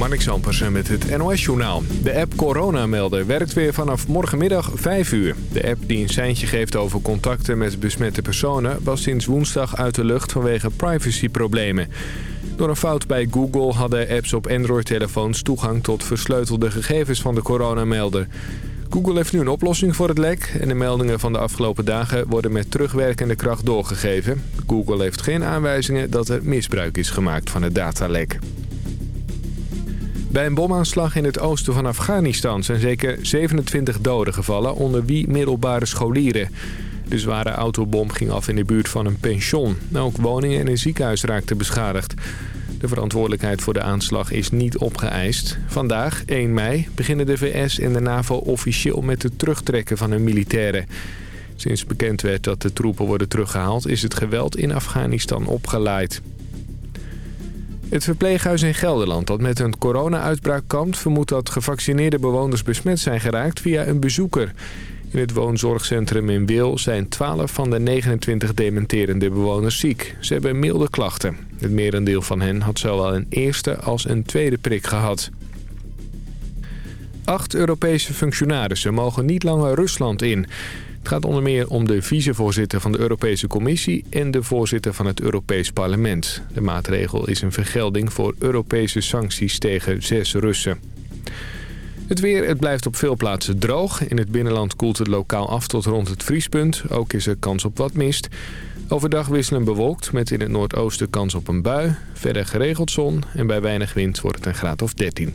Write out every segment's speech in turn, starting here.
Marnik Zampersen met het NOS-journaal. De app Coronamelder werkt weer vanaf morgenmiddag 5 uur. De app die een seintje geeft over contacten met besmette personen... was sinds woensdag uit de lucht vanwege privacyproblemen. Door een fout bij Google hadden apps op Android-telefoons... toegang tot versleutelde gegevens van de Coronamelder. Google heeft nu een oplossing voor het lek... en de meldingen van de afgelopen dagen worden met terugwerkende kracht doorgegeven. Google heeft geen aanwijzingen dat er misbruik is gemaakt van het datalek. Bij een bomaanslag in het oosten van Afghanistan zijn zeker 27 doden gevallen, onder wie middelbare scholieren. De zware autobom ging af in de buurt van een pension. Ook woningen en een ziekenhuis raakten beschadigd. De verantwoordelijkheid voor de aanslag is niet opgeëist. Vandaag, 1 mei, beginnen de VS en de NAVO officieel met het terugtrekken van hun militairen. Sinds bekend werd dat de troepen worden teruggehaald... is het geweld in Afghanistan opgeleid. Het verpleeghuis in Gelderland dat met een corona-uitbraak kampt... vermoedt dat gevaccineerde bewoners besmet zijn geraakt via een bezoeker. In het woonzorgcentrum in Wil zijn 12 van de 29 dementerende bewoners ziek. Ze hebben milde klachten. Het merendeel van hen had zowel een eerste als een tweede prik gehad. Acht Europese functionarissen mogen niet langer Rusland in... Het gaat onder meer om de vicevoorzitter van de Europese Commissie en de voorzitter van het Europees Parlement. De maatregel is een vergelding voor Europese sancties tegen zes Russen. Het weer, het blijft op veel plaatsen droog. In het binnenland koelt het lokaal af tot rond het vriespunt. Ook is er kans op wat mist. Overdag wisselen bewolkt met in het noordoosten kans op een bui. Verder geregeld zon en bij weinig wind wordt het een graad of 13.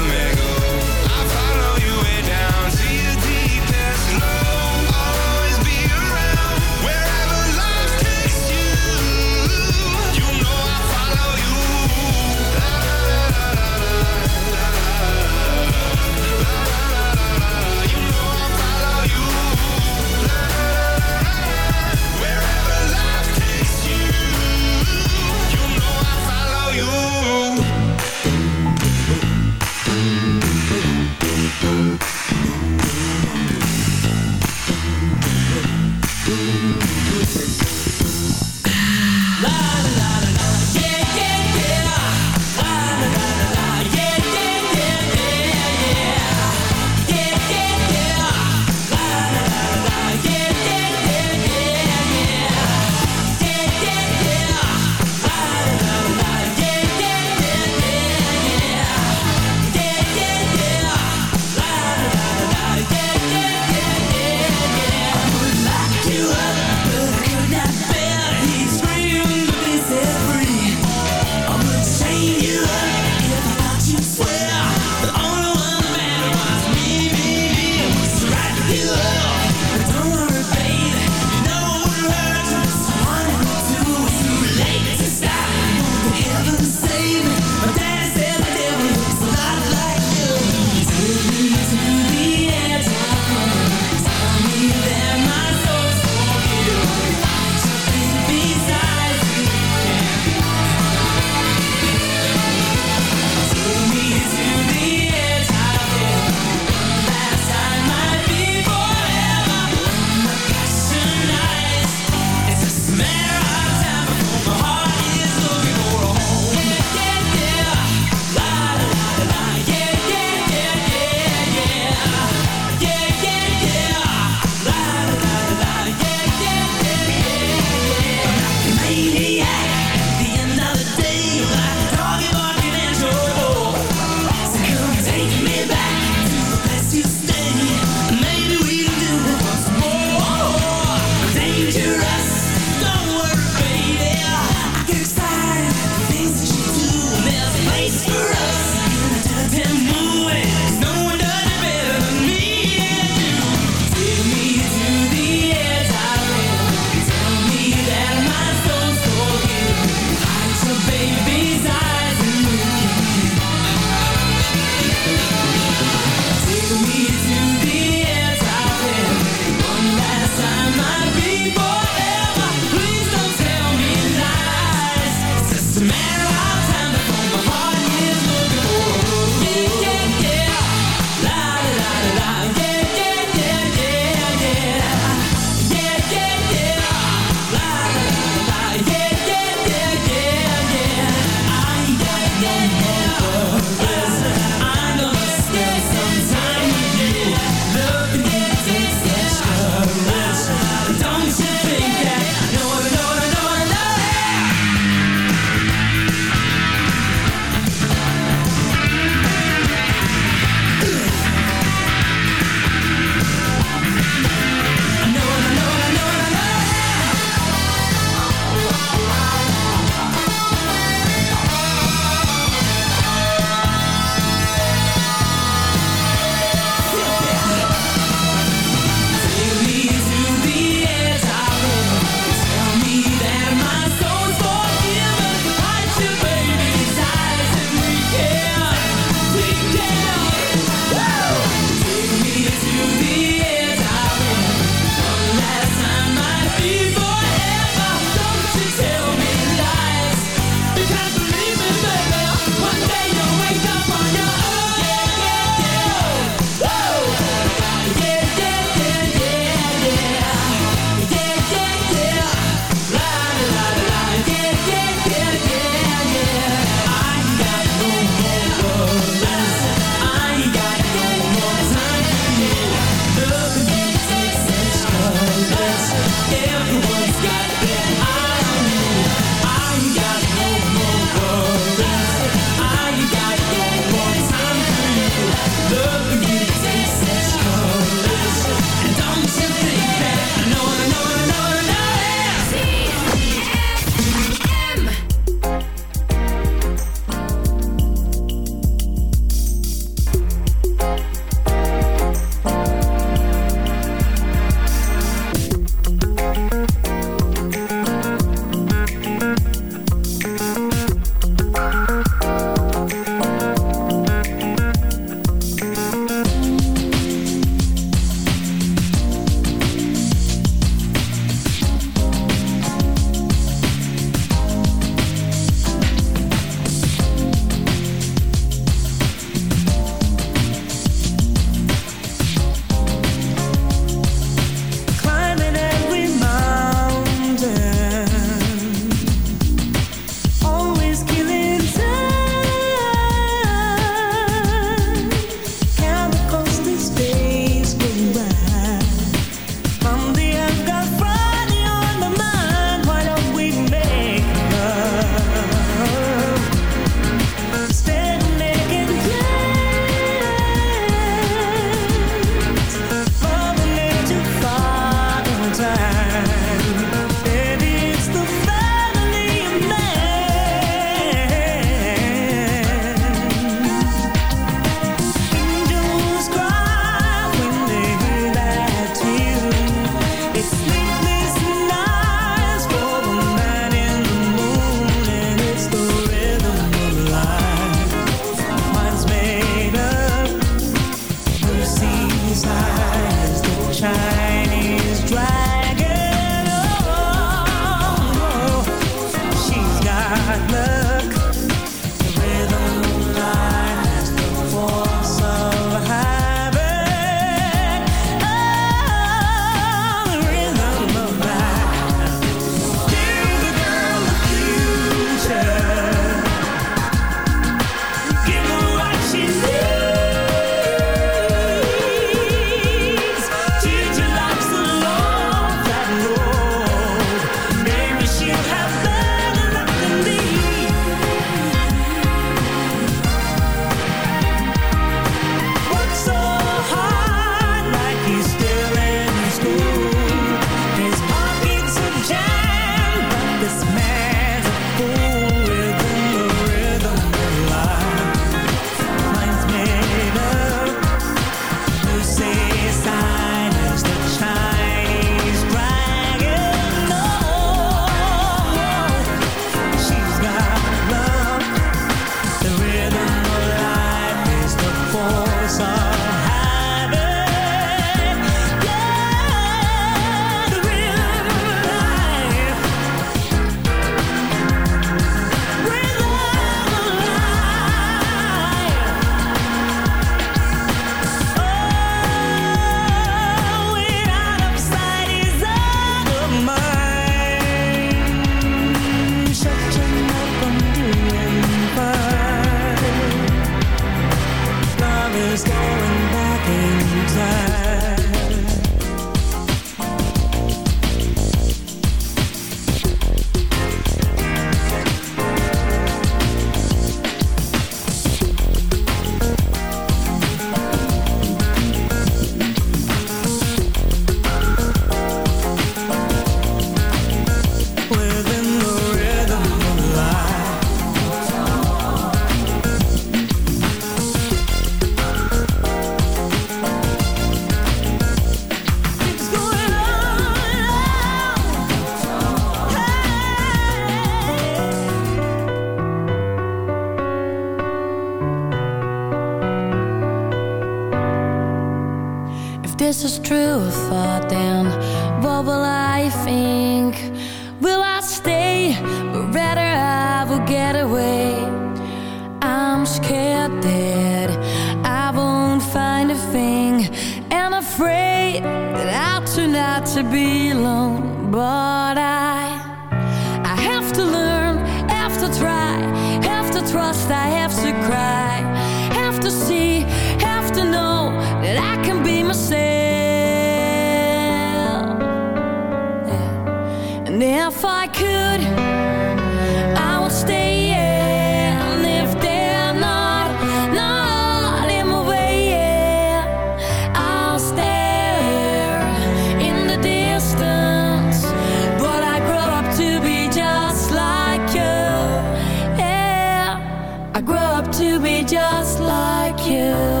I grew up to be just like you.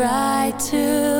try to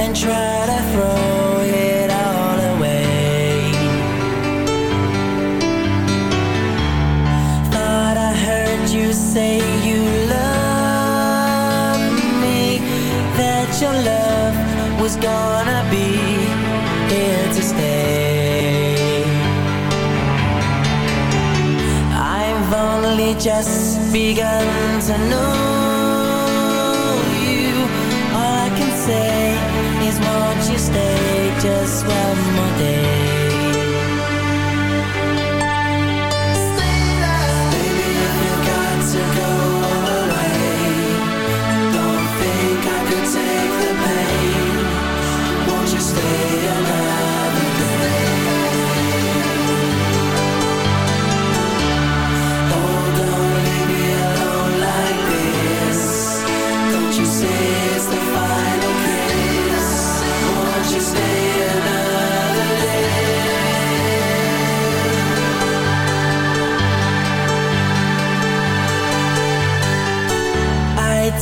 and try to throw it all away. Thought I heard you say you me, that your love was gonna be here to stay. I've only just begun to know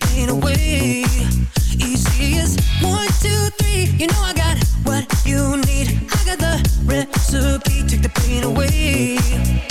pain away. Easy as one, two, three. You know I got what you need. I got the recipe. Take the pain away.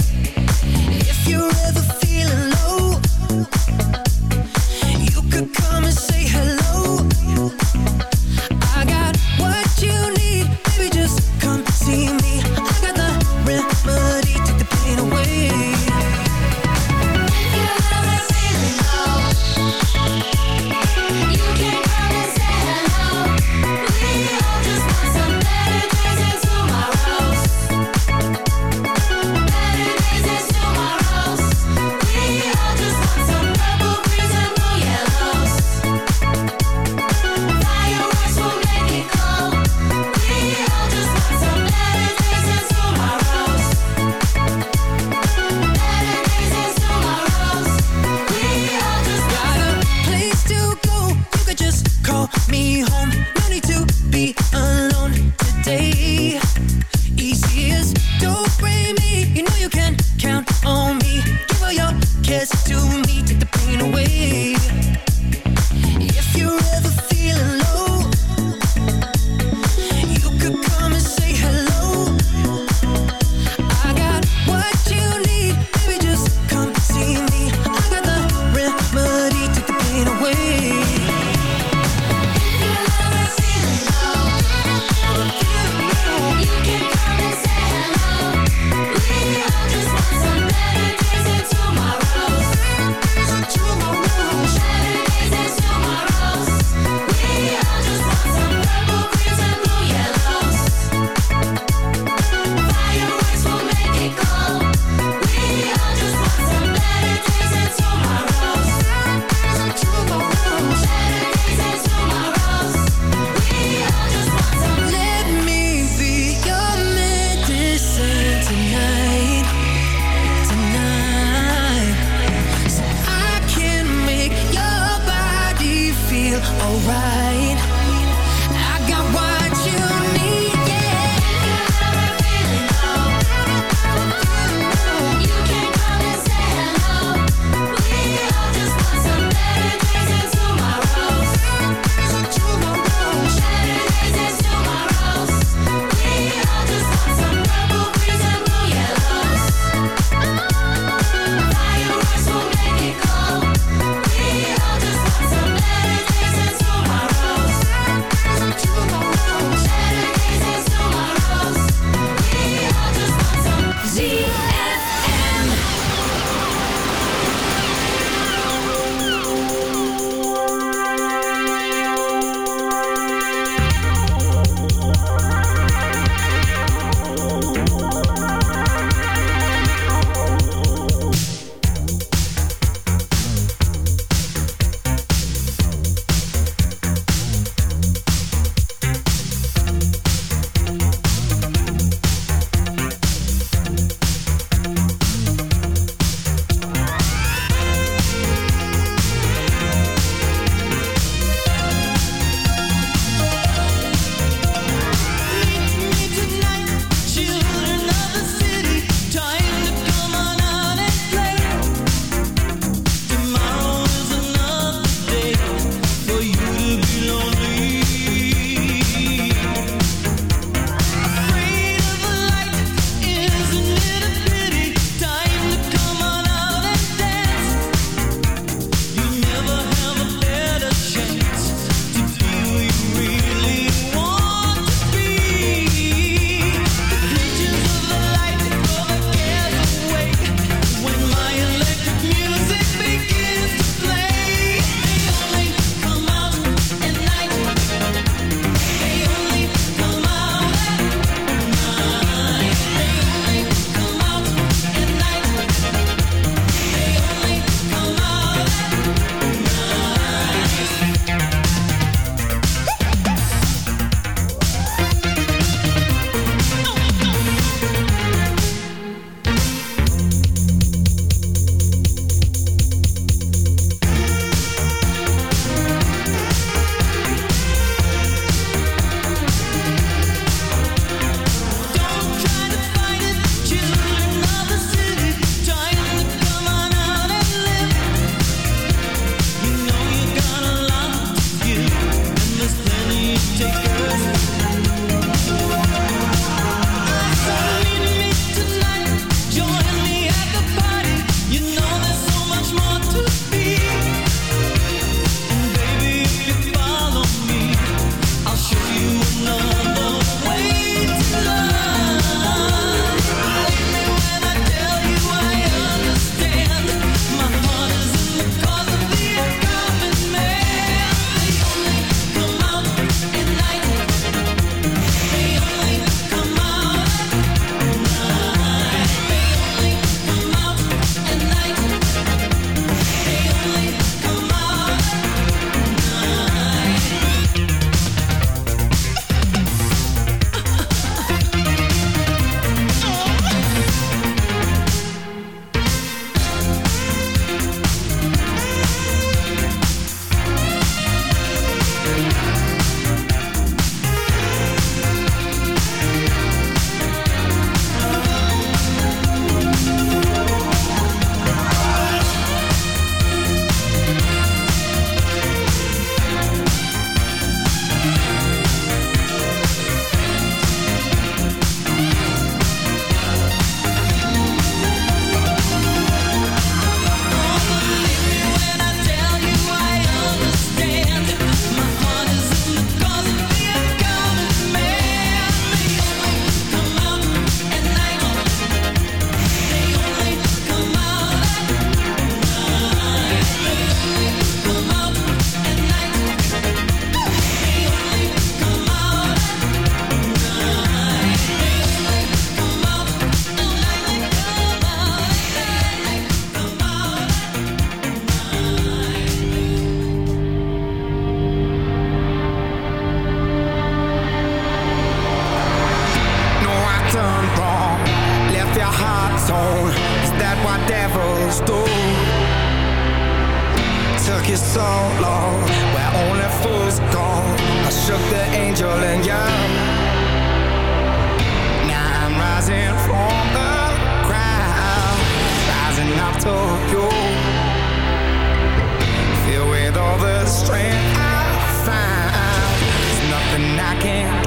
The strength I find. There's nothing I can't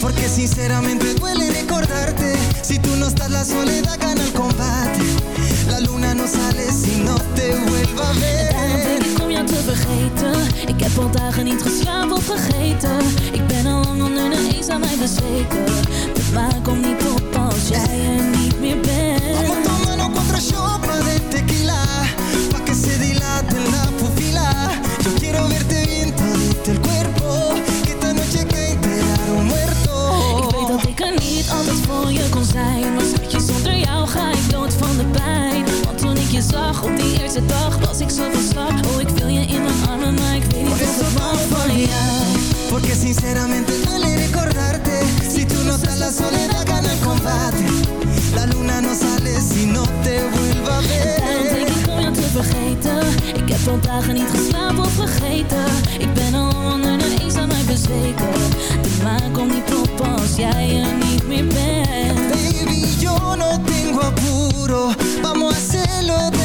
Porque sinceramente duele recordarte. Si tú no estás la soledad gana el combate. La luna no sale si no te vuelva a ver. Daarom denk ik om jou te vergeten. Ik heb al dagen niet geslapen of vergeten. Ik ben al lang onder de eens aan mij bezweken. De maan komt niet op als jij er niet meer bent. Vamos tomando contra shot de tequila op die eerste dag Was ik zo van slag. Oh, ik wil je in mijn armen Maar ik weet niet Por of eso pa' van jou Porque sinceramente duele recordarte. Si tú no estás la soledad gana el combate. La luna no sale si no te vuelva a Daarom denk ver ik om jou te vergeten. Ik heb al dagen niet geslapen of vergeten. Ik ben al onder de eens aan mij bezweken. De maan komt niet op als jij er niet meer bent. Baby, yo no tengo apuro. Vamos a hacerlo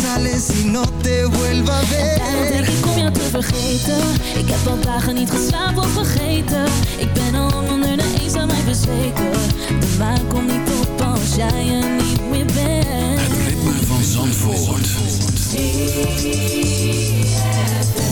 no no te vuelva a Daarom denk ik om jou te vergeten. Ik heb al dagen niet geslapen of vergeten. Ik ben al lang onder de eens aan mij bezweken. De maan komt niet op als jij er niet meer bent. Het ritme van Zandvoort. The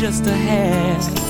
just a hair.